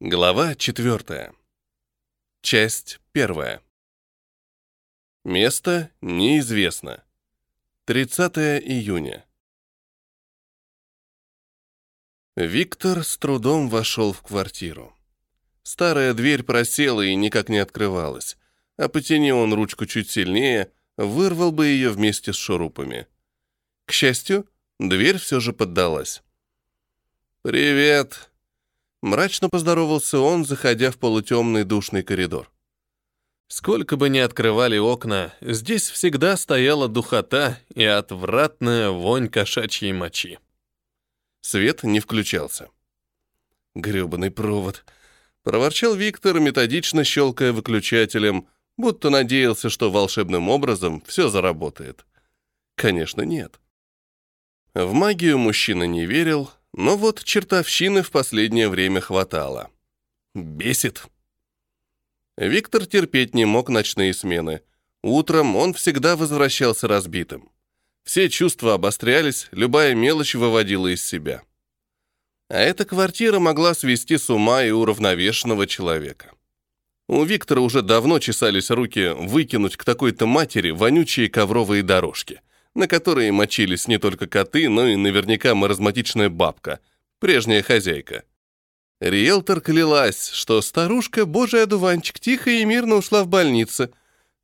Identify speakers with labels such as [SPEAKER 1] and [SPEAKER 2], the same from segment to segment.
[SPEAKER 1] Глава 4. Часть 1. Место неизвестно. 30 июня. Виктор с трудом вошел в квартиру. Старая дверь просела и никак не открывалась, а потяни он ручку чуть сильнее, вырвал бы ее вместе с шурупами. К счастью, дверь все же поддалась. «Привет!» Мрачно поздоровался он, заходя в полутемный душный коридор. Сколько бы ни открывали окна, здесь всегда стояла духота и отвратная вонь кошачьей мочи. Свет не включался. Грёбаный провод. Проворчал Виктор, методично щелкая выключателем, будто надеялся, что волшебным образом все заработает. Конечно, нет. В магию мужчина не верил, но вот чертовщины в последнее время хватало. Бесит. Виктор терпеть не мог ночные смены. Утром он всегда возвращался разбитым. Все чувства обострялись, любая мелочь выводила из себя. А эта квартира могла свести с ума и уравновешенного человека. У Виктора уже давно чесались руки выкинуть к такой-то матери вонючие ковровые дорожки на которые мочились не только коты, но и наверняка маразматичная бабка, прежняя хозяйка. Риэлтор клялась, что старушка, божий одуванчик, тихо и мирно ушла в больницу.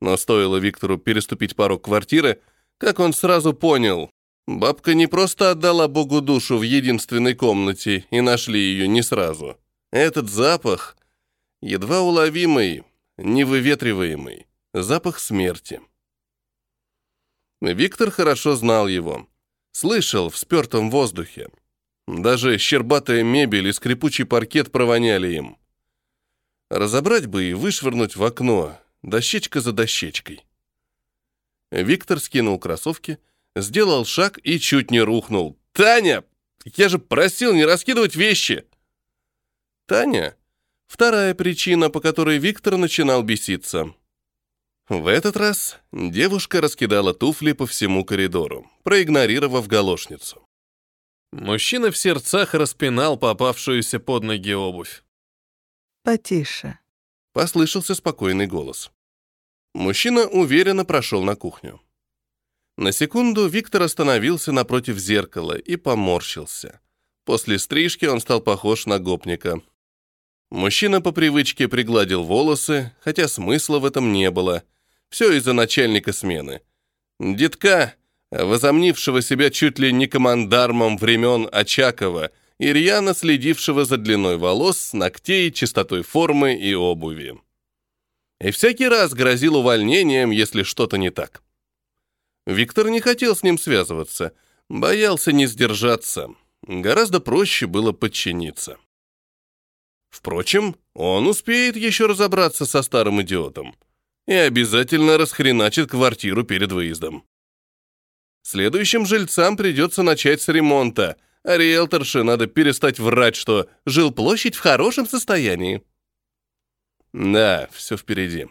[SPEAKER 1] Но стоило Виктору переступить порог квартиры, как он сразу понял, бабка не просто отдала Богу душу в единственной комнате и нашли ее не сразу. Этот запах, едва уловимый, невыветриваемый, запах смерти. Виктор хорошо знал его. Слышал в спертом воздухе. Даже щербатая мебель и скрипучий паркет провоняли им. Разобрать бы и вышвырнуть в окно, дощечка за дощечкой. Виктор скинул кроссовки, сделал шаг и чуть не рухнул. «Таня! Я же просил не раскидывать вещи!» Таня — вторая причина, по которой Виктор начинал беситься. В этот раз девушка раскидала туфли по всему коридору, проигнорировав галошницу. Мужчина в сердцах распинал попавшуюся под ноги обувь.
[SPEAKER 2] «Потише», —
[SPEAKER 1] послышался спокойный голос. Мужчина уверенно прошел на кухню. На секунду Виктор остановился напротив зеркала и поморщился. После стрижки он стал похож на гопника. Мужчина по привычке пригладил волосы, хотя смысла в этом не было — все из-за начальника смены. Детка, возомнившего себя чуть ли не командармом времен Очакова и рьяно следившего за длиной волос, ногтей, чистотой формы и обуви. И всякий раз грозил увольнением, если что-то не так. Виктор не хотел с ним связываться, боялся не сдержаться. Гораздо проще было подчиниться. Впрочем, он успеет еще разобраться со старым идиотом и обязательно расхреначит квартиру перед выездом. Следующим жильцам придется начать с ремонта, а риэлторше надо перестать врать, что жилплощадь в хорошем состоянии. Да, все впереди.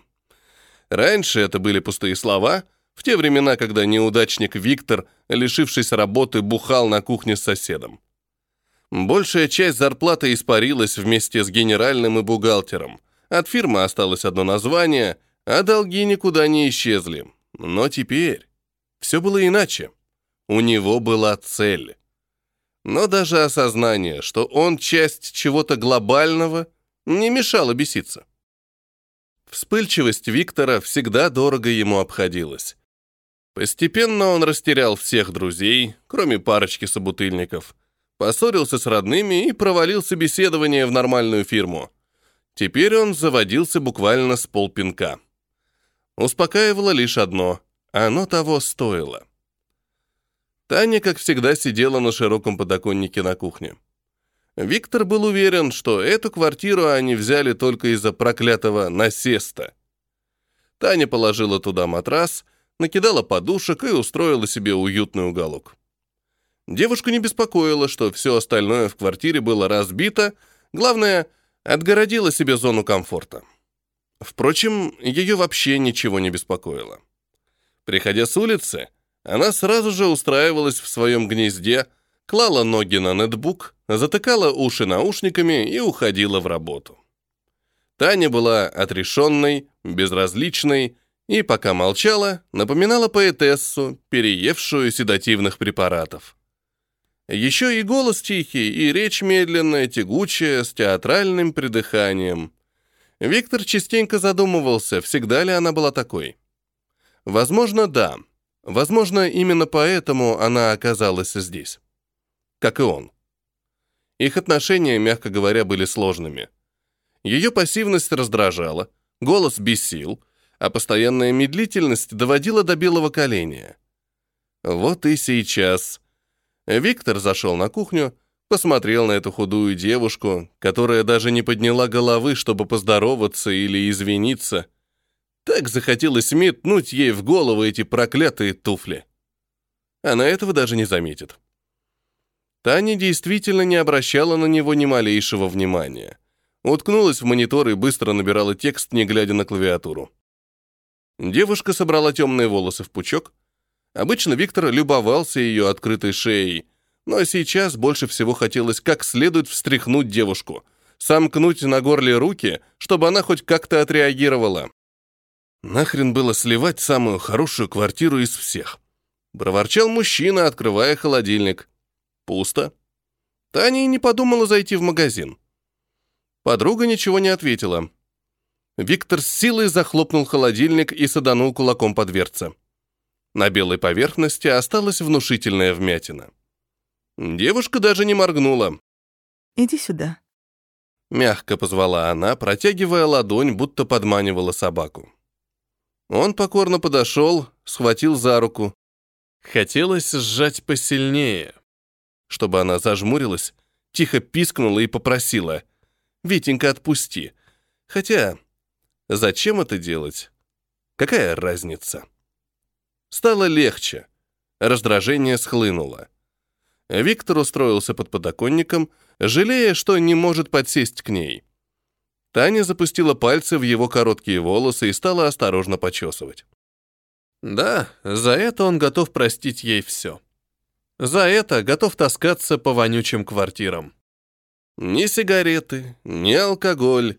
[SPEAKER 1] Раньше это были пустые слова, в те времена, когда неудачник Виктор, лишившись работы, бухал на кухне с соседом. Большая часть зарплаты испарилась вместе с генеральным и бухгалтером. От фирмы осталось одно название — а долги никуда не исчезли. Но теперь все было иначе. У него была цель. Но даже осознание, что он часть чего-то глобального, не мешало беситься. Вспыльчивость Виктора всегда дорого ему обходилась. Постепенно он растерял всех друзей, кроме парочки собутыльников, поссорился с родными и провалил собеседование в нормальную фирму. Теперь он заводился буквально с полпинка. Успокаивало лишь одно — оно того стоило. Таня, как всегда, сидела на широком подоконнике на кухне. Виктор был уверен, что эту квартиру они взяли только из-за проклятого насеста. Таня положила туда матрас, накидала подушек и устроила себе уютный уголок. Девушку не беспокоило, что все остальное в квартире было разбито, главное, отгородила себе зону комфорта. Впрочем, ее вообще ничего не беспокоило. Приходя с улицы, она сразу же устраивалась в своем гнезде, клала ноги на нетбук, затыкала уши наушниками и уходила в работу. Таня была отрешенной, безразличной и, пока молчала, напоминала поэтессу, переевшую седативных препаратов. Еще и голос тихий, и речь медленная, тягучая, с театральным придыханием. Виктор частенько задумывался, всегда ли она была такой. Возможно, да. Возможно, именно поэтому она оказалась здесь. Как и он. Их отношения, мягко говоря, были сложными. Ее пассивность раздражала, голос бесил, а постоянная медлительность доводила до белого коленя. Вот и сейчас. Виктор зашел на кухню, посмотрел на эту худую девушку, которая даже не подняла головы, чтобы поздороваться или извиниться. Так захотелось метнуть ей в голову эти проклятые туфли. Она этого даже не заметит. Таня действительно не обращала на него ни малейшего внимания. Уткнулась в монитор и быстро набирала текст, не глядя на клавиатуру. Девушка собрала темные волосы в пучок. Обычно Виктор любовался ее открытой шеей, но сейчас больше всего хотелось как следует встряхнуть девушку, сомкнуть на горле руки, чтобы она хоть как-то отреагировала. Нахрен было сливать самую хорошую квартиру из всех. Проворчал мужчина, открывая холодильник. Пусто. Таня и не подумала зайти в магазин. Подруга ничего не ответила. Виктор с силой захлопнул холодильник и саданул кулаком по дверце. На белой поверхности осталась внушительная вмятина. Девушка даже не моргнула.
[SPEAKER 2] «Иди сюда», —
[SPEAKER 1] мягко позвала она, протягивая ладонь, будто подманивала собаку. Он покорно подошел, схватил за руку. Хотелось сжать посильнее, чтобы она зажмурилась, тихо пискнула и попросила. «Витенька, отпусти». Хотя, зачем это делать? Какая разница? Стало легче. Раздражение схлынуло. Виктор устроился под подоконником, жалея, что не может подсесть к ней. Таня запустила пальцы в его короткие волосы и стала осторожно почесывать. Да, за это он готов простить ей все. За это готов таскаться по вонючим квартирам. Ни сигареты, ни алкоголь,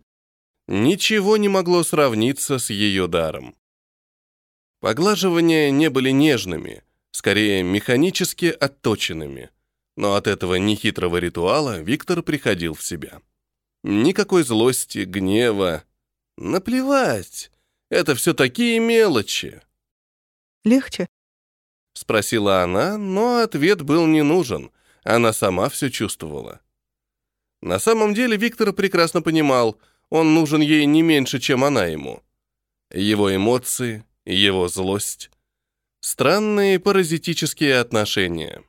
[SPEAKER 1] ничего не могло сравниться с ее даром. Поглаживания не были нежными, скорее механически отточенными, но от этого нехитрого ритуала Виктор приходил в себя. Никакой злости, гнева. Наплевать. Это все такие мелочи.
[SPEAKER 2] «Легче?»
[SPEAKER 1] — спросила она, но ответ был не нужен. Она сама все чувствовала. На самом деле Виктор прекрасно понимал, он нужен ей не меньше, чем она ему. Его эмоции, его злость. Странные паразитические отношения.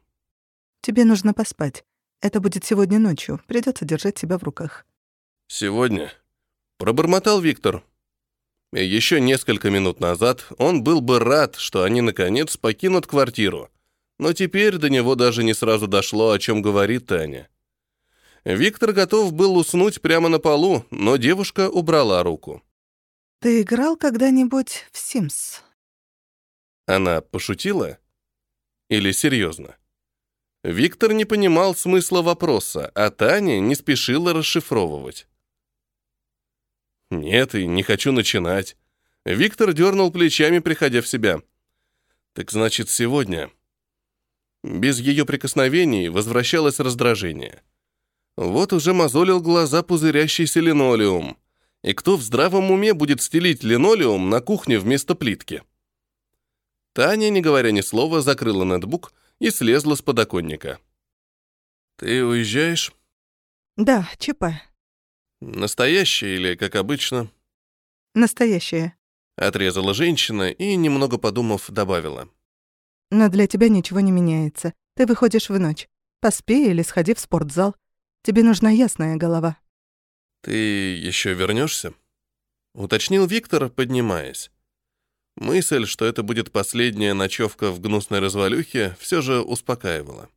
[SPEAKER 2] «Тебе нужно поспать. Это будет сегодня ночью. Придется держать себя в руках».
[SPEAKER 1] «Сегодня?» — пробормотал Виктор. Еще несколько минут назад он был бы рад, что они, наконец, покинут квартиру. Но теперь до него даже не сразу дошло, о чем говорит Таня. Виктор готов был уснуть прямо на полу, но девушка убрала руку.
[SPEAKER 2] «Ты играл когда-нибудь в Sims?»
[SPEAKER 1] Она пошутила? Или серьезно? Виктор не понимал смысла вопроса, а Таня не спешила расшифровывать. Нет, и не хочу начинать. Виктор дернул плечами, приходя в себя. Так значит, сегодня. Без ее прикосновений возвращалось раздражение. Вот уже мозолил глаза пузырящийся линолеум. И кто в здравом уме будет стелить линолеум на кухне вместо плитки? Таня, не говоря ни слова, закрыла ноутбук и слезла с подоконника. «Ты уезжаешь?»
[SPEAKER 2] «Да, ЧП»,
[SPEAKER 1] Настоящая или как обычно?
[SPEAKER 2] Настоящая.
[SPEAKER 1] Отрезала женщина и, немного подумав, добавила.
[SPEAKER 2] Но для тебя ничего не меняется. Ты выходишь в ночь. Поспи или сходи в спортзал. Тебе нужна ясная голова.
[SPEAKER 1] Ты еще вернешься? Уточнил Виктор, поднимаясь. Мысль, что это будет последняя ночевка в гнусной развалюхе, все же успокаивала.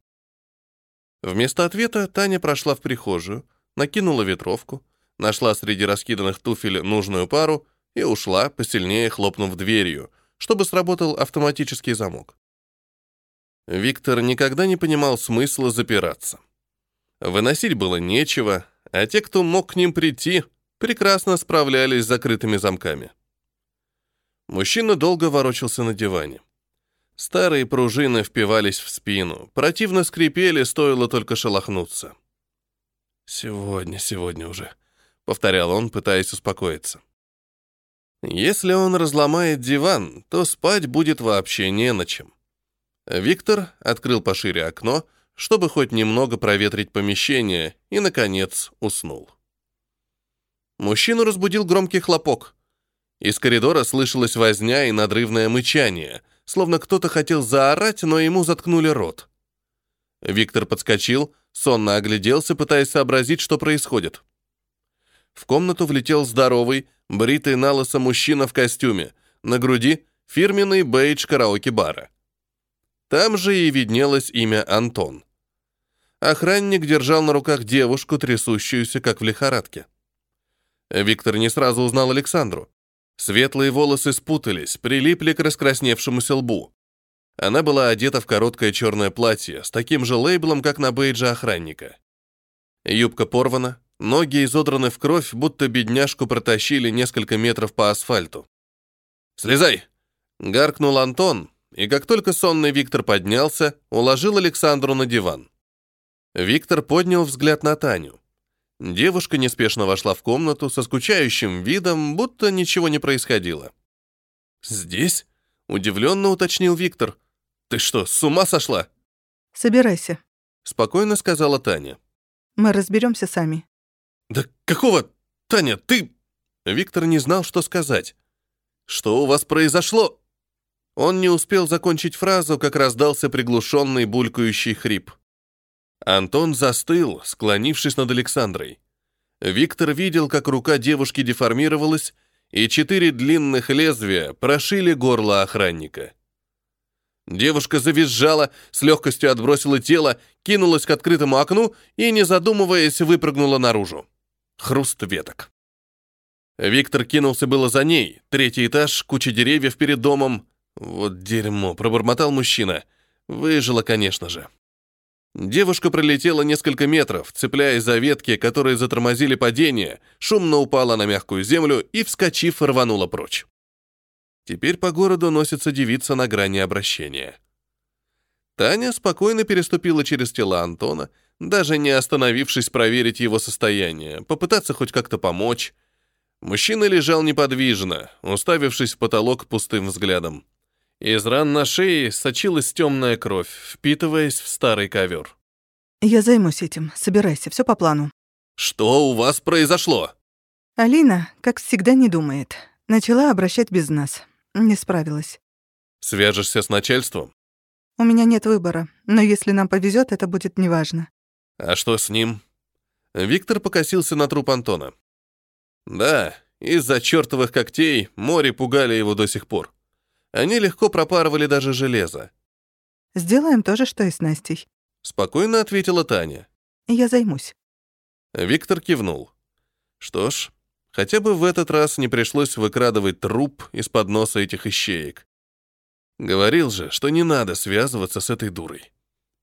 [SPEAKER 1] Вместо ответа Таня прошла в прихожую, накинула ветровку, нашла среди раскиданных туфель нужную пару и ушла, посильнее хлопнув дверью, чтобы сработал автоматический замок. Виктор никогда не понимал смысла запираться. Выносить было нечего, а те, кто мог к ним прийти, прекрасно справлялись с закрытыми замками. Мужчина долго ворочался на диване. Старые пружины впивались в спину, противно скрипели, стоило только шелохнуться. «Сегодня, сегодня уже», — повторял он, пытаясь успокоиться. Если он разломает диван, то спать будет вообще не на чем. Виктор открыл пошире окно, чтобы хоть немного проветрить помещение, и, наконец, уснул. Мужчину разбудил громкий хлопок. Из коридора слышалась возня и надрывное мычание, словно кто-то хотел заорать, но ему заткнули рот. Виктор подскочил, сонно огляделся, пытаясь сообразить, что происходит. В комнату влетел здоровый, бритый на лысо мужчина в костюме, на груди фирменный бейдж караоке-бара. Там же и виднелось имя Антон. Охранник держал на руках девушку, трясущуюся, как в лихорадке. Виктор не сразу узнал Александру. Светлые волосы спутались, прилипли к раскрасневшемуся лбу. Она была одета в короткое черное платье с таким же лейблом, как на бейдже охранника. Юбка порвана, ноги изодраны в кровь, будто бедняжку протащили несколько метров по асфальту. «Слезай!» — гаркнул Антон, и как только сонный Виктор поднялся, уложил Александру на диван. Виктор поднял взгляд на Таню. Девушка неспешно вошла в комнату со скучающим видом, будто ничего не происходило. «Здесь?» — удивленно уточнил Виктор. «Ты что, с ума сошла?»
[SPEAKER 2] «Собирайся», —
[SPEAKER 1] спокойно сказала Таня.
[SPEAKER 2] «Мы разберемся сами».
[SPEAKER 1] «Да какого? Таня, ты...» Виктор не знал, что сказать. «Что у вас произошло?» Он не успел закончить фразу, как раздался приглушенный булькающий хрип. Антон застыл, склонившись над Александрой. Виктор видел, как рука девушки деформировалась, и четыре длинных лезвия прошили горло охранника. Девушка завизжала, с легкостью отбросила тело, кинулась к открытому окну и, не задумываясь, выпрыгнула наружу. Хруст веток. Виктор кинулся было за ней. Третий этаж, куча деревьев перед домом. Вот дерьмо, пробормотал мужчина. Выжила, конечно же. Девушка пролетела несколько метров, цепляясь за ветки, которые затормозили падение, шумно упала на мягкую землю и, вскочив, рванула прочь. Теперь по городу носится девица на грани обращения. Таня спокойно переступила через тело Антона, даже не остановившись проверить его состояние, попытаться хоть как-то помочь. Мужчина лежал неподвижно, уставившись в потолок пустым взглядом. Из ран на шее сочилась темная кровь, впитываясь в старый ковер.
[SPEAKER 2] «Я займусь этим. Собирайся, все по плану».
[SPEAKER 1] «Что у вас произошло?»
[SPEAKER 2] Алина, как всегда, не думает. Начала обращать без нас. Не справилась.
[SPEAKER 1] «Свяжешься с начальством?»
[SPEAKER 2] У меня нет выбора, но если нам повезет, это будет неважно.
[SPEAKER 1] «А что с ним?» Виктор покосился на труп Антона. «Да, из-за чертовых когтей море пугали его до сих пор. Они легко пропарывали даже железо.
[SPEAKER 2] «Сделаем то же, что и с Настей», —
[SPEAKER 1] спокойно ответила Таня.
[SPEAKER 2] «Я займусь».
[SPEAKER 1] Виктор кивнул. Что ж, хотя бы в этот раз не пришлось выкрадывать труп из-под носа этих ищеек. Говорил же, что не надо связываться с этой дурой.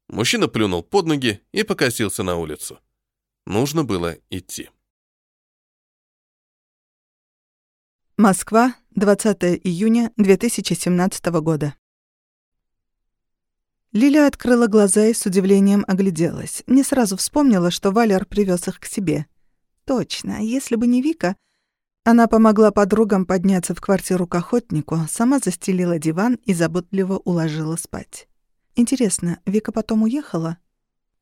[SPEAKER 1] Мужчина плюнул под ноги и покосился на улицу. Нужно было идти.
[SPEAKER 2] Москва, 20 июня 2017 года. Лиля открыла глаза и с удивлением огляделась. Не сразу вспомнила, что Валер привез их к себе. Точно, если бы не Вика... Она помогла подругам подняться в квартиру к охотнику, сама застелила диван и заботливо уложила спать. Интересно, Вика потом уехала?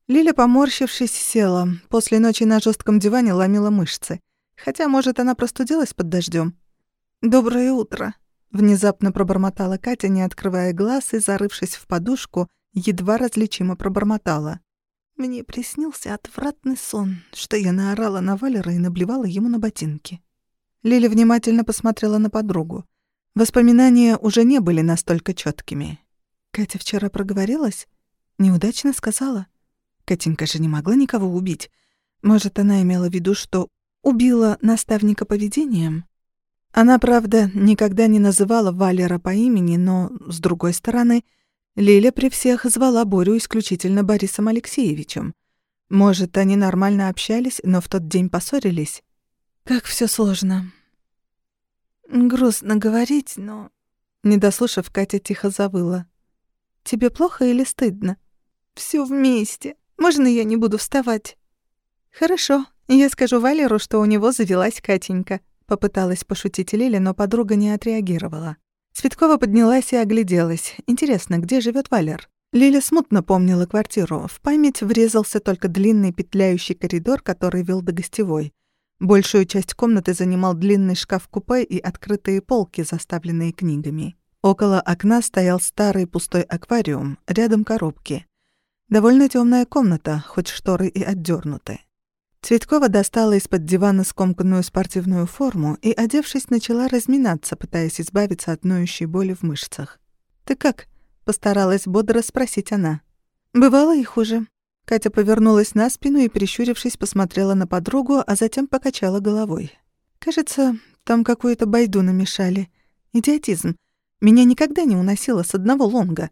[SPEAKER 2] Лиля, поморщившись, села. После ночи на жестком диване ломила мышцы. Хотя, может, она простудилась под дождем. «Доброе утро», — внезапно пробормотала Катя, не открывая глаз и, зарывшись в подушку, едва различимо пробормотала. Мне приснился отвратный сон, что я наорала на Валера и наблевала ему на ботинки. Лиля внимательно посмотрела на подругу. Воспоминания уже не были настолько четкими. Катя вчера проговорилась? Неудачно сказала? Катенька же не могла никого убить. Может, она имела в виду, что убила наставника поведением? Она, правда, никогда не называла Валера по имени, но, с другой стороны, Лиля при всех звала Борю исключительно Борисом Алексеевичем. Может, они нормально общались, но в тот день поссорились. Как все сложно. Грустно говорить, но... Не дослушав, Катя тихо завыла. «Тебе плохо или стыдно?» Все вместе. Можно я не буду вставать?» «Хорошо. Я скажу Валеру, что у него завелась Катенька», — попыталась пошутить Лиля, но подруга не отреагировала. Цветкова поднялась и огляделась. Интересно, где живет Валер? Лиля смутно помнила квартиру. В память врезался только длинный петляющий коридор, который вел до гостевой. Большую часть комнаты занимал длинный шкаф-купе и открытые полки, заставленные книгами. Около окна стоял старый пустой аквариум, рядом коробки. Довольно темная комната, хоть шторы и отдернуты. Цветкова достала из-под дивана скомканную спортивную форму и, одевшись, начала разминаться, пытаясь избавиться от ноющей боли в мышцах. «Ты как?» — постаралась бодро спросить она. «Бывало и хуже». Катя повернулась на спину и, прищурившись, посмотрела на подругу, а затем покачала головой. «Кажется, там какую-то байду намешали. Идиотизм. Меня никогда не уносило с одного лонга».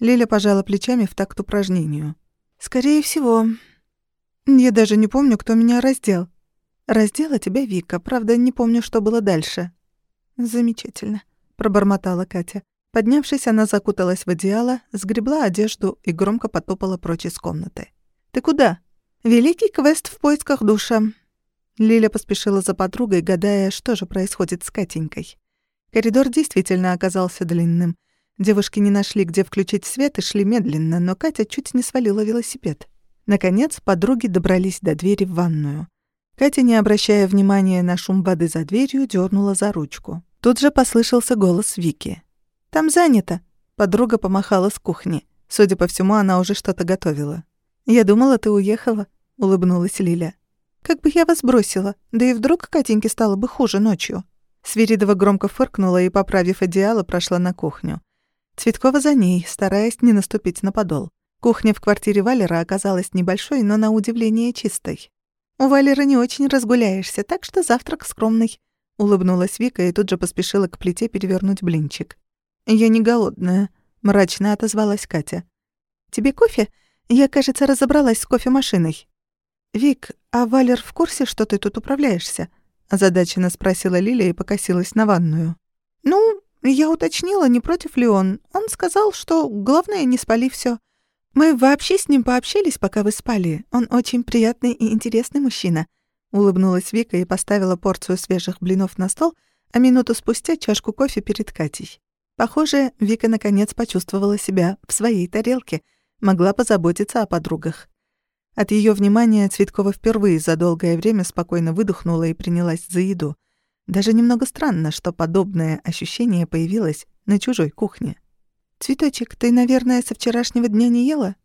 [SPEAKER 2] Лиля пожала плечами в такт упражнению. «Скорее всего. Я даже не помню, кто меня раздел. Раздела тебя Вика, правда, не помню, что было дальше». «Замечательно», — пробормотала Катя. Поднявшись, она закуталась в одеяло, сгребла одежду и громко потопала прочь из комнаты. «Ты куда?» «Великий квест в поисках душа». Лиля поспешила за подругой, гадая, что же происходит с Катенькой. Коридор действительно оказался длинным. Девушки не нашли, где включить свет, и шли медленно, но Катя чуть не свалила велосипед. Наконец, подруги добрались до двери в ванную. Катя, не обращая внимания на шум воды за дверью, дернула за ручку. Тут же послышался голос Вики. «Там занято!» Подруга помахала с кухни. Судя по всему, она уже что-то готовила. «Я думала, ты уехала», — улыбнулась Лиля. «Как бы я вас бросила? Да и вдруг Катеньке стало бы хуже ночью». Свиридова громко фыркнула и, поправив одеяло, прошла на кухню. Цветкова за ней, стараясь не наступить на подол. Кухня в квартире Валера оказалась небольшой, но на удивление чистой. «У Валера не очень разгуляешься, так что завтрак скромный», — улыбнулась Вика и тут же поспешила к плите перевернуть блинчик. «Я не голодная», — мрачно отозвалась Катя. «Тебе кофе? Я, кажется, разобралась с кофемашиной». «Вик, а Валер в курсе, что ты тут управляешься?» — озадаченно спросила Лилия и покосилась на ванную. «Ну, я уточнила, не против ли он. Он сказал, что главное, не спали все. Мы вообще с ним пообщались, пока вы спали. Он очень приятный и интересный мужчина. Улыбнулась Вика и поставила порцию свежих блинов на стол, а минуту спустя чашку кофе перед Катей. Похоже, Вика наконец почувствовала себя в своей тарелке, могла позаботиться о подругах. От ее внимания Цветкова впервые за долгое время спокойно выдохнула и принялась за еду. Даже немного странно, что подобное ощущение появилось на чужой кухне. «Цветочек, ты, наверное, со вчерашнего дня не ела?»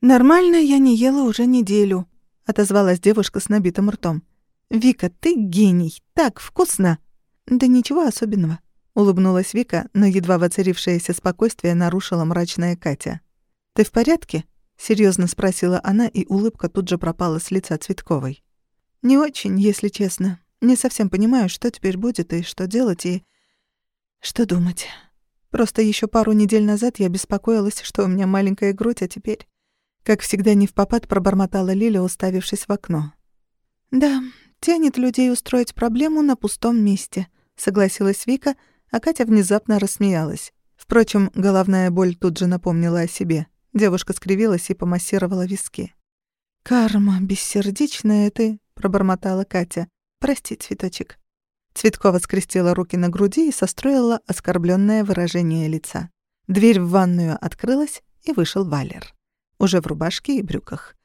[SPEAKER 2] «Нормально я не ела уже неделю», — отозвалась девушка с набитым ртом. «Вика, ты гений! Так вкусно!» «Да ничего особенного», — улыбнулась Вика, но едва воцарившееся спокойствие нарушила мрачная Катя. «Ты в порядке?» — серьезно спросила она, и улыбка тут же пропала с лица Цветковой. «Не очень, если честно. Не совсем понимаю, что теперь будет и что делать, и что думать. Просто еще пару недель назад я беспокоилась, что у меня маленькая грудь, а теперь... Как всегда, не в попад пробормотала Лиля, уставившись в окно. «Да, тянет людей устроить проблему на пустом месте», — согласилась Вика, а Катя внезапно рассмеялась. Впрочем, головная боль тут же напомнила о себе. Девушка скривилась и помассировала виски. «Карма бессердечная ты», — пробормотала Катя. «Прости, цветочек». Цветкова скрестила руки на груди и состроила оскорбленное выражение лица. Дверь в ванную открылась, и вышел Валер. Уже в рубашке и брюках.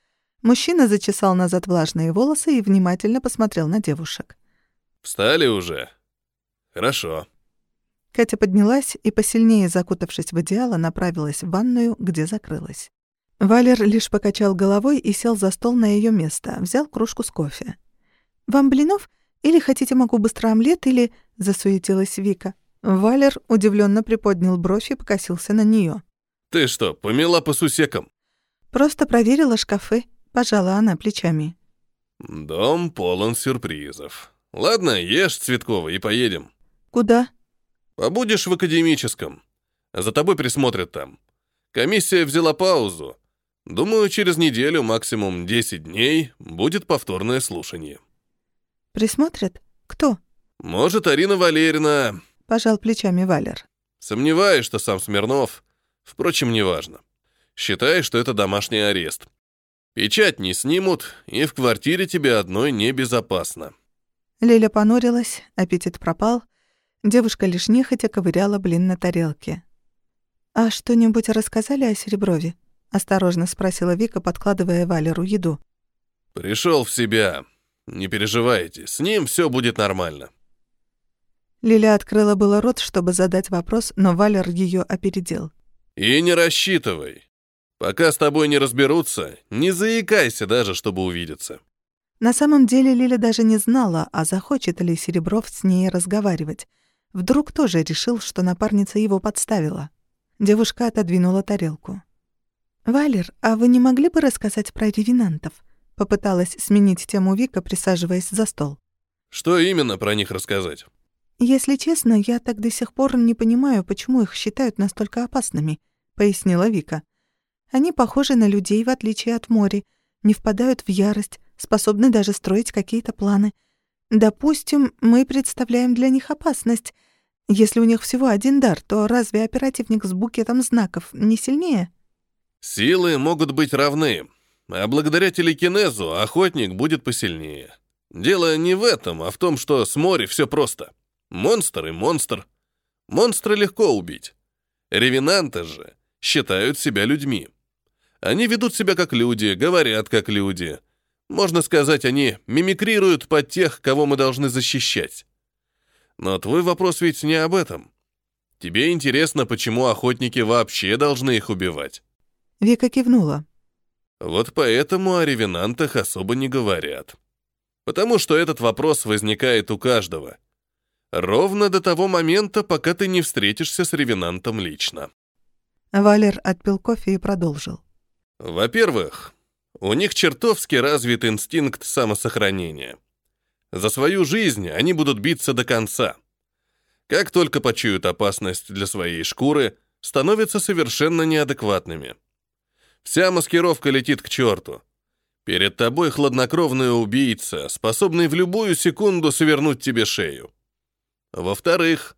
[SPEAKER 2] Мужчина зачесал назад влажные волосы и внимательно посмотрел на девушек.
[SPEAKER 1] «Встали уже? Хорошо».
[SPEAKER 2] Катя поднялась и, посильнее закутавшись в одеяло, направилась в ванную, где закрылась. Валер лишь покачал головой и сел за стол на ее место, взял кружку с кофе. «Вам блинов? Или хотите могу быстро омлет, или...» — засуетилась Вика. Валер удивленно приподнял бровь и покосился на нее.
[SPEAKER 1] «Ты что, помела по сусекам?»
[SPEAKER 2] «Просто проверила шкафы», — пожала она плечами.
[SPEAKER 1] «Дом полон сюрпризов. Ладно, ешь, Цветкова, и поедем».
[SPEAKER 2] «Куда?»
[SPEAKER 1] «Побудешь в академическом. За тобой присмотрят там. Комиссия взяла паузу. Думаю, через неделю, максимум 10 дней, будет повторное слушание.
[SPEAKER 2] Присмотрят? Кто?
[SPEAKER 1] Может, Арина Валерьевна...
[SPEAKER 2] Пожал плечами Валер.
[SPEAKER 1] Сомневаюсь, что сам Смирнов. Впрочем, неважно. Считай, что это домашний арест. Печать не снимут, и в квартире тебе одной небезопасно.
[SPEAKER 2] Лиля понурилась, аппетит пропал. Девушка лишь нехотя ковыряла блин на тарелке. «А что-нибудь рассказали о Сереброве?» — осторожно спросила Вика, подкладывая Валеру еду.
[SPEAKER 1] Пришел в себя. Не переживайте, с ним все будет нормально.
[SPEAKER 2] Лиля открыла было рот, чтобы задать вопрос, но Валер ее опередил.
[SPEAKER 1] И не рассчитывай. Пока с тобой не разберутся, не заикайся даже, чтобы увидеться.
[SPEAKER 2] На самом деле Лиля даже не знала, а захочет ли Серебров с ней разговаривать. Вдруг тоже решил, что напарница его подставила. Девушка отодвинула тарелку. «Валер, а вы не могли бы рассказать про ревенантов?» Попыталась сменить тему Вика, присаживаясь за стол.
[SPEAKER 1] Что именно про них рассказать?
[SPEAKER 2] «Если честно, я так до сих пор не понимаю, почему их считают настолько опасными», — пояснила Вика. «Они похожи на людей, в отличие от Мори, не впадают в ярость, способны даже строить какие-то планы. Допустим, мы представляем для них опасность. Если у них всего один дар, то разве оперативник с букетом знаков не сильнее?»
[SPEAKER 1] Силы могут быть равны, а благодаря телекинезу охотник будет посильнее. Дело не в этом, а в том, что с моря все просто. Монстр и монстр. Монстра легко убить. Ревенанты же считают себя людьми. Они ведут себя как люди, говорят как люди. Можно сказать, они мимикрируют под тех, кого мы должны защищать. Но твой вопрос ведь не об этом. Тебе интересно, почему охотники вообще должны их убивать.
[SPEAKER 2] Вика кивнула.
[SPEAKER 1] Вот поэтому о ревенантах особо не говорят. Потому что этот вопрос возникает у каждого. Ровно до того момента, пока ты не встретишься с ревенантом лично.
[SPEAKER 2] Валер отпил кофе и продолжил.
[SPEAKER 1] Во-первых, у них чертовски развит инстинкт самосохранения. За свою жизнь они будут биться до конца. Как только почуют опасность для своей шкуры, становятся совершенно неадекватными. Вся маскировка летит к черту. Перед тобой хладнокровный убийца, способный в любую секунду свернуть тебе шею. Во-вторых,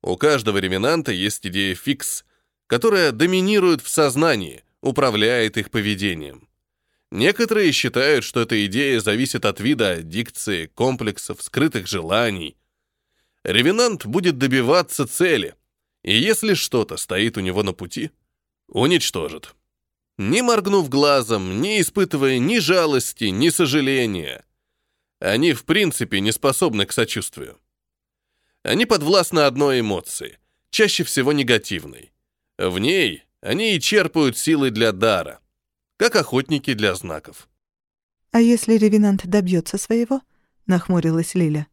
[SPEAKER 1] у каждого ревенанта есть идея фикс, которая доминирует в сознании, управляет их поведением. Некоторые считают, что эта идея зависит от вида дикции, комплексов, скрытых желаний. Ревенант будет добиваться цели, и если что-то стоит у него на пути, уничтожит не моргнув глазом, не испытывая ни жалости, ни сожаления. Они в принципе не способны к сочувствию. Они подвластны одной эмоции, чаще всего негативной. В ней они и черпают силы для дара, как охотники для знаков.
[SPEAKER 2] «А если ревенант добьется своего?» — нахмурилась Лиля.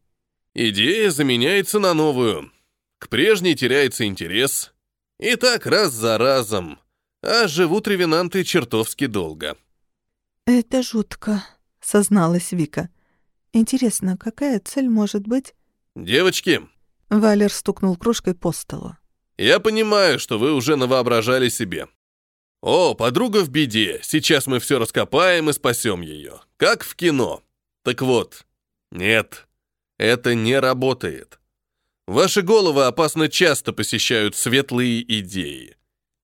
[SPEAKER 1] Идея заменяется на новую. К прежней теряется интерес. И так раз за разом, а живут ревенанты чертовски долго.
[SPEAKER 2] «Это жутко», — созналась Вика. «Интересно, какая цель может быть?»
[SPEAKER 1] «Девочки!»
[SPEAKER 2] Валер стукнул кружкой по столу.
[SPEAKER 1] «Я понимаю, что вы уже навоображали себе. О, подруга в беде, сейчас мы все раскопаем и спасем ее. Как в кино. Так вот, нет, это не работает. Ваши головы опасно часто посещают светлые идеи.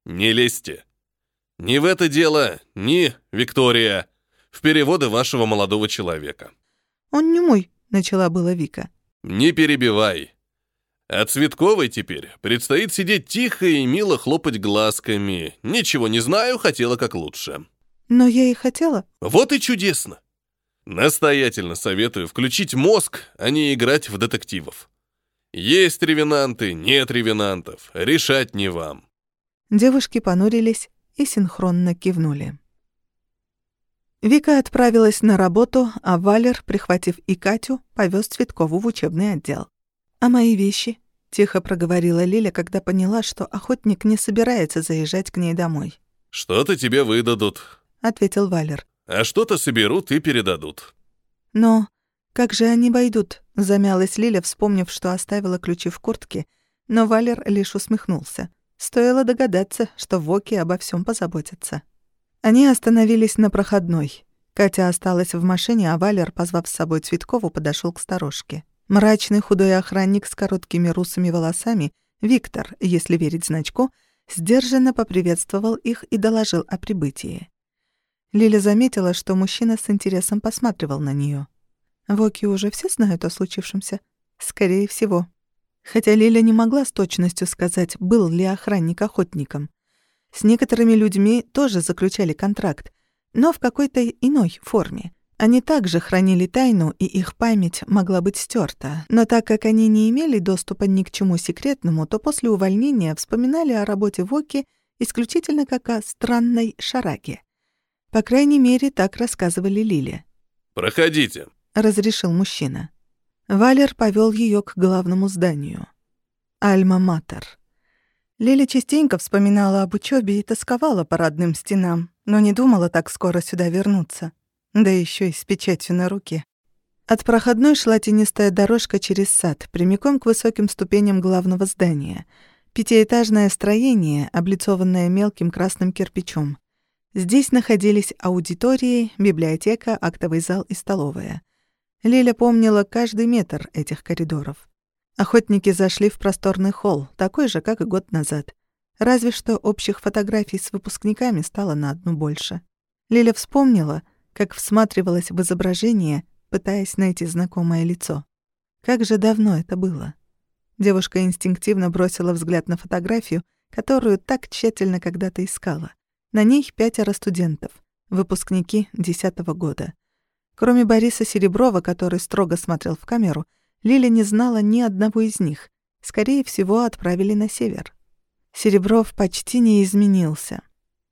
[SPEAKER 1] Не лезьте. Ни в это дело, ни, Виктория, в переводы вашего молодого человека.
[SPEAKER 2] «Он не мой», — начала была Вика.
[SPEAKER 1] «Не перебивай. А Цветковой теперь предстоит сидеть тихо и мило хлопать глазками. Ничего не знаю, хотела как лучше».
[SPEAKER 2] «Но я и хотела».
[SPEAKER 1] «Вот и чудесно. Настоятельно советую включить мозг, а не играть в детективов. Есть ревенанты, нет ревенантов, решать не вам».
[SPEAKER 2] Девушки понурились, и синхронно кивнули. Вика отправилась на работу, а Валер, прихватив и Катю, повез Цветкову в учебный отдел. «А мои вещи?» — тихо проговорила Лиля, когда поняла, что охотник не собирается заезжать к ней домой.
[SPEAKER 1] «Что-то тебе выдадут», —
[SPEAKER 2] ответил Валер.
[SPEAKER 1] «А что-то соберут и передадут».
[SPEAKER 2] «Но как же они пойдут?» — замялась Лиля, вспомнив, что оставила ключи в куртке, но Валер лишь усмехнулся. Стоило догадаться, что Воки обо всем позаботятся. Они остановились на проходной. Катя осталась в машине, а Валер, позвав с собой Цветкову, подошел к сторожке. Мрачный худой охранник с короткими русыми волосами, Виктор, если верить значку, сдержанно поприветствовал их и доложил о прибытии. Лиля заметила, что мужчина с интересом посматривал на нее. Воки уже все знают о случившемся? Скорее всего. Хотя Лиля не могла с точностью сказать, был ли охранник охотником. С некоторыми людьми тоже заключали контракт, но в какой-то иной форме. Они также хранили тайну, и их память могла быть стерта. Но так как они не имели доступа ни к чему секретному, то после увольнения вспоминали о работе Воки исключительно как о странной шараге. По крайней мере, так рассказывали Лиле.
[SPEAKER 1] «Проходите», —
[SPEAKER 2] разрешил мужчина. Валер повел ее к главному зданию. Альма-Матер. Лиля частенько вспоминала об учебе и тосковала по родным стенам, но не думала так скоро сюда вернуться. Да еще и с печатью на руке. От проходной шла тенистая дорожка через сад, прямиком к высоким ступеням главного здания. Пятиэтажное строение, облицованное мелким красным кирпичом. Здесь находились аудитории, библиотека, актовый зал и столовая. Лиля помнила каждый метр этих коридоров. Охотники зашли в просторный холл, такой же, как и год назад. Разве что общих фотографий с выпускниками стало на одну больше. Лиля вспомнила, как всматривалась в изображение, пытаясь найти знакомое лицо. Как же давно это было. Девушка инстинктивно бросила взгляд на фотографию, которую так тщательно когда-то искала. На ней пятеро студентов, выпускники десятого года. Кроме Бориса Сереброва, который строго смотрел в камеру, Лиля не знала ни одного из них. Скорее всего, отправили на север. Серебров почти не изменился.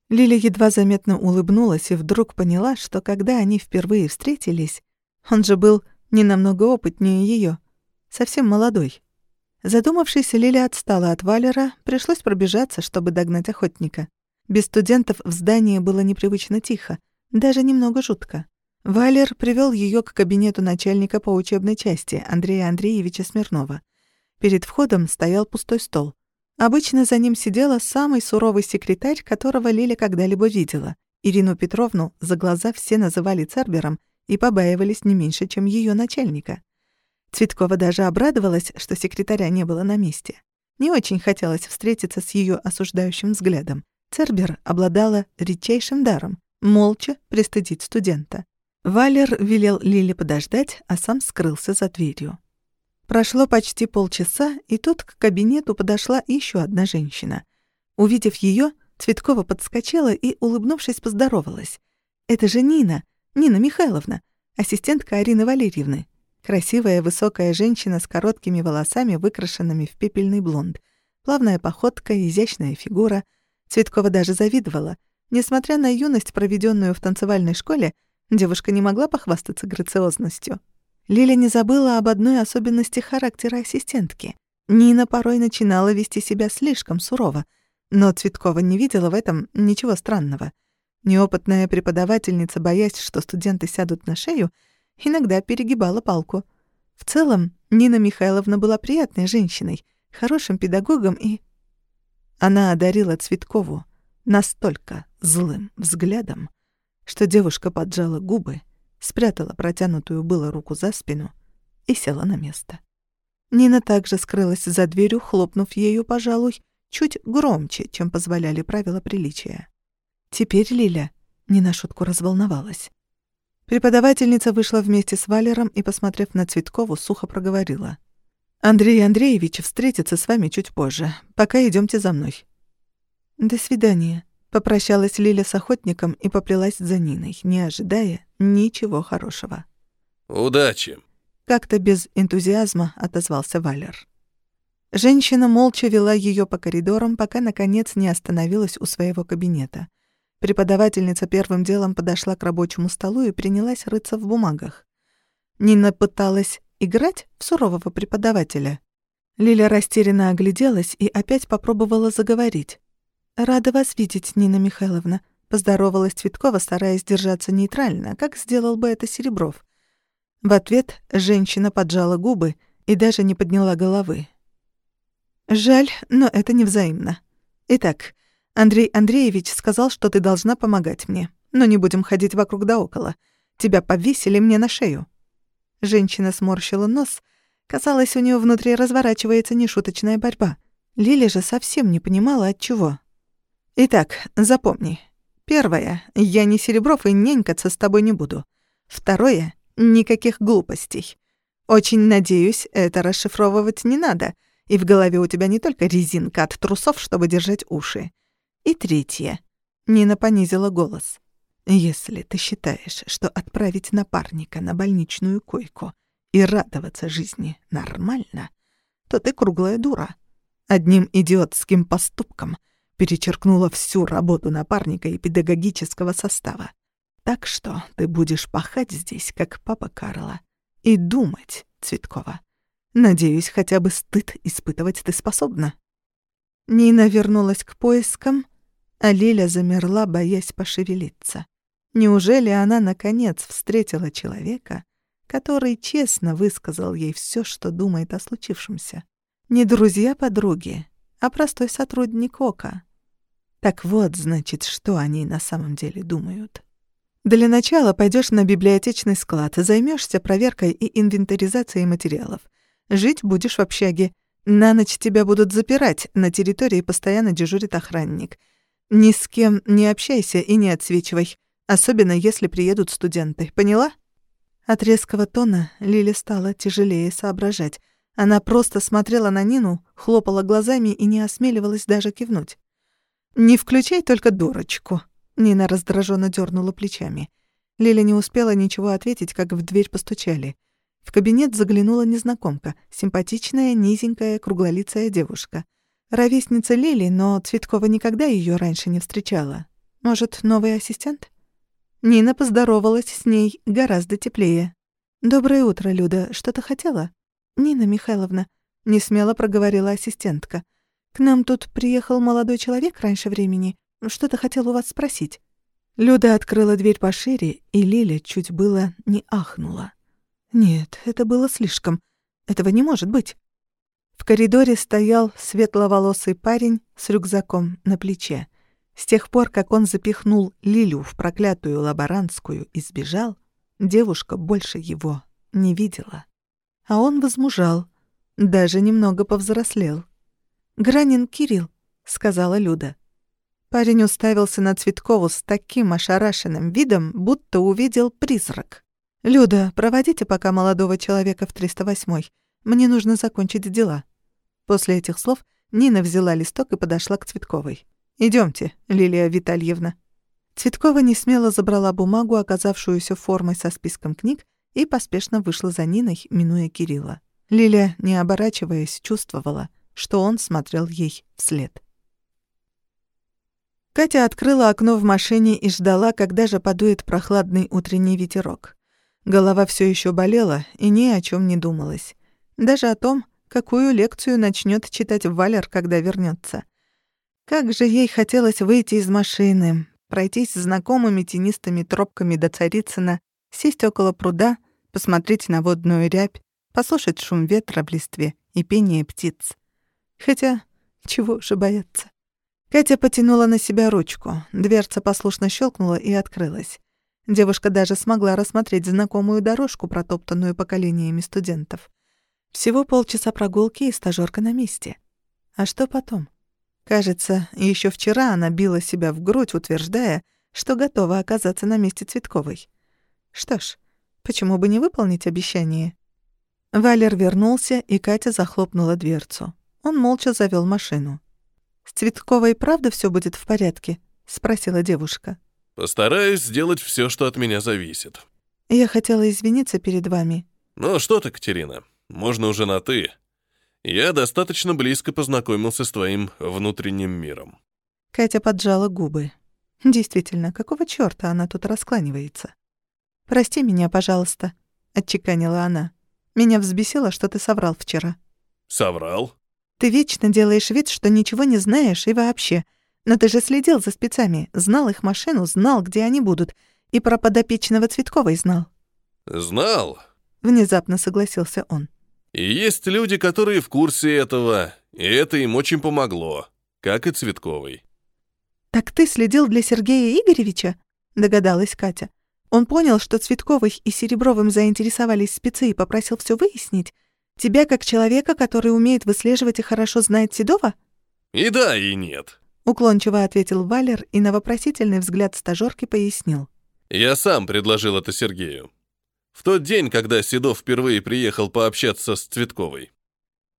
[SPEAKER 2] Лиля едва заметно улыбнулась и вдруг поняла, что когда они впервые встретились, он же был не намного опытнее ее, совсем молодой. Задумавшись, Лиля отстала от Валера, пришлось пробежаться, чтобы догнать охотника. Без студентов в здании было непривычно тихо, даже немного жутко. Валер привел ее к кабинету начальника по учебной части Андрея Андреевича Смирнова. Перед входом стоял пустой стол. Обычно за ним сидела самый суровый секретарь, которого Лиля когда-либо видела. Ирину Петровну за глаза все называли Цербером и побаивались не меньше, чем ее начальника. Цветкова даже обрадовалась, что секретаря не было на месте. Не очень хотелось встретиться с ее осуждающим взглядом. Цербер обладала редчайшим даром — молча пристыдить студента. Валер велел Лиле подождать, а сам скрылся за дверью. Прошло почти полчаса, и тут к кабинету подошла еще одна женщина. Увидев ее, Цветкова подскочила и, улыбнувшись, поздоровалась. «Это же Нина, Нина Михайловна, ассистентка Арины Валерьевны». Красивая высокая женщина с короткими волосами, выкрашенными в пепельный блонд. Плавная походка, изящная фигура. Цветкова даже завидовала. Несмотря на юность, проведенную в танцевальной школе, Девушка не могла похвастаться грациозностью. Лиля не забыла об одной особенности характера ассистентки. Нина порой начинала вести себя слишком сурово, но Цветкова не видела в этом ничего странного. Неопытная преподавательница, боясь, что студенты сядут на шею, иногда перегибала палку. В целом, Нина Михайловна была приятной женщиной, хорошим педагогом и... Она одарила Цветкову настолько злым взглядом, что девушка поджала губы, спрятала протянутую было руку за спину и села на место. Нина также скрылась за дверью, хлопнув ею, пожалуй, чуть громче, чем позволяли правила приличия. Теперь Лиля не на шутку разволновалась. Преподавательница вышла вместе с Валером и, посмотрев на Цветкову, сухо проговорила. «Андрей Андреевич встретится с вами чуть позже. Пока идемте за мной». «До свидания», Попрощалась Лиля с охотником и поплелась за Ниной, не ожидая ничего хорошего.
[SPEAKER 1] «Удачи!»
[SPEAKER 2] Как-то без энтузиазма отозвался Валер. Женщина молча вела ее по коридорам, пока, наконец, не остановилась у своего кабинета. Преподавательница первым делом подошла к рабочему столу и принялась рыться в бумагах. Нина пыталась играть в сурового преподавателя. Лиля растерянно огляделась и опять попробовала заговорить. «Рада вас видеть, Нина Михайловна», — поздоровалась Цветкова, стараясь держаться нейтрально, как сделал бы это Серебров. В ответ женщина поджала губы и даже не подняла головы. «Жаль, но это невзаимно». Итак, Андрей Андреевич сказал, что ты должна помогать мне. Но не будем ходить вокруг да около. Тебя повесили мне на шею». Женщина сморщила нос. Казалось, у нее внутри разворачивается нешуточная борьба. Лили же совсем не понимала, от чего. «Итак, запомни. Первое. Я не Серебров и нянькаться с тобой не буду. Второе. Никаких глупостей. Очень надеюсь, это расшифровывать не надо, и в голове у тебя не только резинка от трусов, чтобы держать уши. И третье. Нина понизила голос. Если ты считаешь, что отправить напарника на больничную койку и радоваться жизни нормально, то ты круглая дура. Одним идиотским поступком перечеркнула всю работу напарника и педагогического состава. Так что ты будешь пахать здесь, как папа Карла, и думать, Цветкова. Надеюсь, хотя бы стыд испытывать ты способна. Нина вернулась к поискам, а Лиля замерла, боясь пошевелиться. Неужели она, наконец, встретила человека, который честно высказал ей все, что думает о случившемся? Не друзья-подруги, а простой сотрудник Ока. Так вот, значит, что они на самом деле думают. Для начала пойдешь на библиотечный склад, займешься проверкой и инвентаризацией материалов. Жить будешь в общаге. На ночь тебя будут запирать, на территории постоянно дежурит охранник — ни с кем не общайся и не отсвечивай, особенно если приедут студенты. Поняла? От резкого тона Лили стало тяжелее соображать. Она просто смотрела на Нину, хлопала глазами и не осмеливалась даже кивнуть. «Не включай только дурочку», — Нина раздраженно дернула плечами. Лиля не успела ничего ответить, как в дверь постучали. В кабинет заглянула незнакомка, симпатичная, низенькая, круглолицая девушка. Ровесница Лили, но Цветкова никогда ее раньше не встречала. Может, новый ассистент? Нина поздоровалась с ней гораздо теплее. «Доброе утро, Люда. Что-то хотела?» «Нина Михайловна», — несмело проговорила ассистентка. «К нам тут приехал молодой человек раньше времени. Что-то хотел у вас спросить». Люда открыла дверь пошире, и Лиля чуть было не ахнула. «Нет, это было слишком. Этого не может быть». В коридоре стоял светловолосый парень с рюкзаком на плече. С тех пор, как он запихнул Лилю в проклятую лаборантскую и сбежал, девушка больше его не видела. А он возмужал, даже немного повзрослел. «Гранин Кирилл», — сказала Люда. Парень уставился на Цветкову с таким ошарашенным видом, будто увидел призрак. «Люда, проводите пока молодого человека в 308-й. Мне нужно закончить дела». После этих слов Нина взяла листок и подошла к Цветковой. Идемте, Лилия Витальевна». Цветкова несмело забрала бумагу, оказавшуюся формой со списком книг, и поспешно вышла за Ниной, минуя Кирилла. Лилия, не оборачиваясь, чувствовала, что он смотрел ей вслед. Катя открыла окно в машине и ждала, когда же подует прохладный утренний ветерок. Голова все еще болела, и ни о чем не думалось. Даже о том, какую лекцию начнет читать Валер, когда вернется. Как же ей хотелось выйти из машины, пройтись знакомыми тенистыми тропками до Царицына, сесть около пруда, посмотреть на водную рябь, послушать шум ветра в листве и пение птиц. Хотя, чего же бояться? Катя потянула на себя ручку, дверца послушно щелкнула и открылась. Девушка даже смогла рассмотреть знакомую дорожку, протоптанную поколениями студентов. Всего полчаса прогулки и стажёрка на месте. А что потом? Кажется, еще вчера она била себя в грудь, утверждая, что готова оказаться на месте Цветковой. Что ж, почему бы не выполнить обещание? Валер вернулся, и Катя захлопнула дверцу. Он молча завёл машину. «С Цветковой правда всё будет в порядке?» — спросила девушка.
[SPEAKER 1] «Постараюсь сделать всё, что от меня зависит».
[SPEAKER 2] «Я хотела извиниться перед вами».
[SPEAKER 1] «Ну что ты, Катерина, можно уже на «ты». Я достаточно близко познакомился с твоим внутренним миром».
[SPEAKER 2] Катя поджала губы. Действительно, какого чёрта она тут раскланивается? «Прости меня, пожалуйста», — отчеканила она. «Меня взбесило, что ты соврал вчера».
[SPEAKER 1] «Соврал?»
[SPEAKER 2] «Ты вечно делаешь вид, что ничего не знаешь и вообще. Но ты же следил за спецами, знал их машину, знал, где они будут, и про подопечного Цветковой знал».
[SPEAKER 1] «Знал», —
[SPEAKER 2] внезапно согласился он.
[SPEAKER 1] И есть люди, которые в курсе этого, и это им очень помогло. как и Цветковой.
[SPEAKER 2] «Так ты следил для Сергея Игоревича?» — догадалась Катя. «Он понял, что Цветковых и Серебровым заинтересовались спецы и попросил все выяснить? Тебя как человека, который умеет выслеживать и хорошо знает Седова?»
[SPEAKER 1] «И да, и нет», —
[SPEAKER 2] уклончиво ответил Валер и на вопросительный взгляд стажёрки пояснил.
[SPEAKER 1] «Я сам предложил это Сергею. В тот день, когда Седов впервые приехал пообщаться с Цветковой.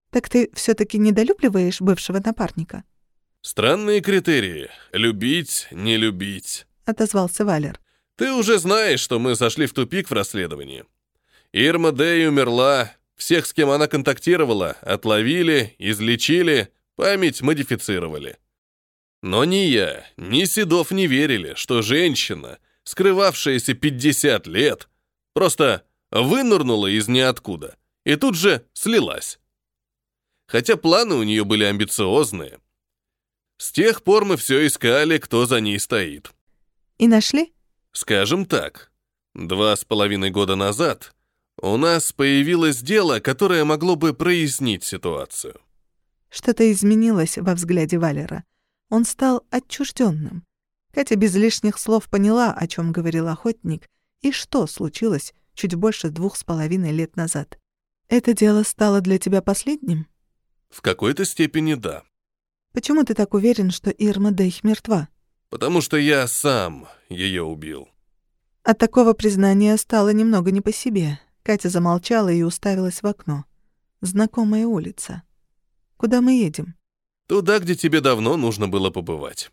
[SPEAKER 2] «Так ты все таки недолюбливаешь бывшего напарника?»
[SPEAKER 1] «Странные критерии. Любить, не любить», —
[SPEAKER 2] отозвался Валер.
[SPEAKER 1] «Ты уже знаешь, что мы зашли в тупик в расследовании. Ирма Дэй умерла, всех, с кем она контактировала, отловили, излечили, память модифицировали. Но ни я, ни Седов не верили, что женщина, скрывавшаяся 50 лет, просто вынырнула из ниоткуда и тут же слилась хотя планы у нее были амбициозные. С тех пор мы все искали, кто за ней стоит.
[SPEAKER 2] И нашли?
[SPEAKER 1] Скажем так, два с половиной года назад у нас появилось дело, которое могло бы прояснить ситуацию.
[SPEAKER 2] Что-то изменилось во взгляде Валера. Он стал отчужденным. Катя без лишних слов поняла, о чем говорил охотник, и что случилось чуть больше двух с половиной лет назад. Это дело стало для тебя последним?
[SPEAKER 1] В какой-то степени да.
[SPEAKER 2] Почему ты так уверен, что Ирма Дейх мертва?
[SPEAKER 1] Потому что я сам ее убил.
[SPEAKER 2] От такого признания стало немного не по себе. Катя замолчала и уставилась в окно. Знакомая улица. Куда мы едем?
[SPEAKER 1] Туда, где тебе давно нужно было побывать.